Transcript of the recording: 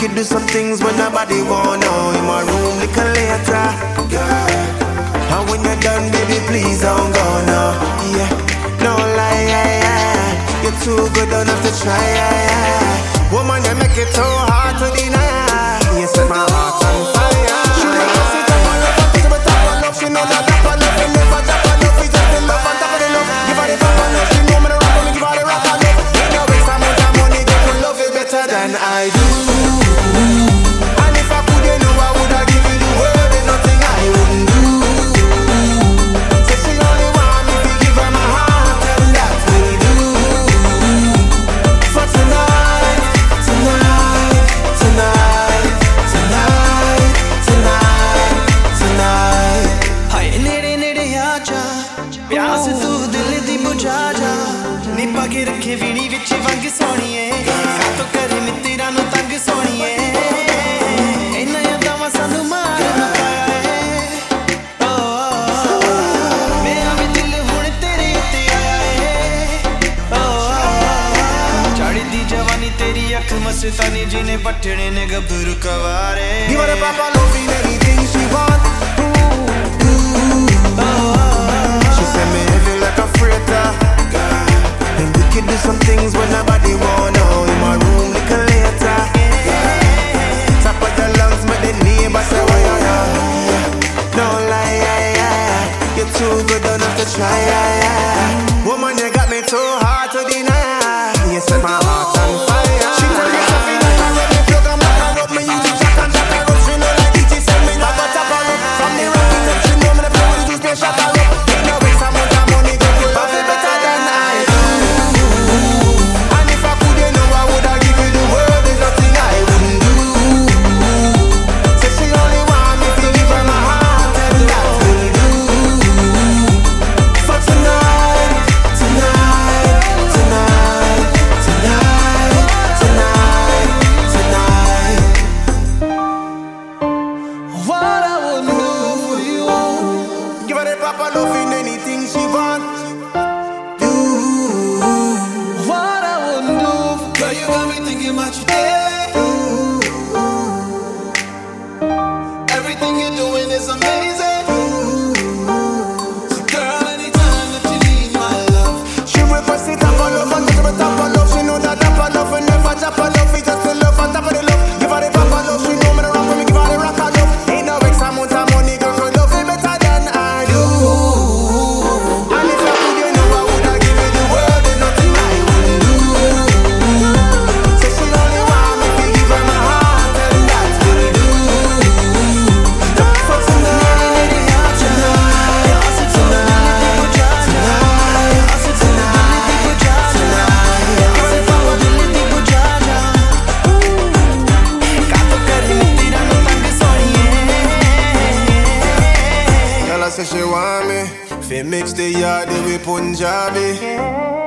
make you do some things when nobody wanna know. In my room, little later, girl. And when you're done, baby, please don't go now. Yeah, no lie, yeah, yeah. you're too good, don't have to try. Yeah, Woman, you make it so hard to deny. You set my heart on fire. She makes it up, on the top, but I love she know that I love, I never die. than I do. ਬੈਠੇ ਵੀਣੀ ਵਿੱਚ ਵੰਗ ਸੋਣੀਏ ਕਾਤੋਂ ਕਰੇ ਜਵਾਨੀ ਤੇਰੀ ਅੱਖ ਮਸਤਾਨੀ ਜਿਨੇ ਨੇ ਗੱਭਰੂ ਕਵਾਰੇ। ਦੀਵਾਰ ਪਾਪਾ try. up and loving anything she want. You, what I wouldn't do. Girl, you got me thinking about you. say she want me. Fi mix the yard, they we punjabi. Yeah.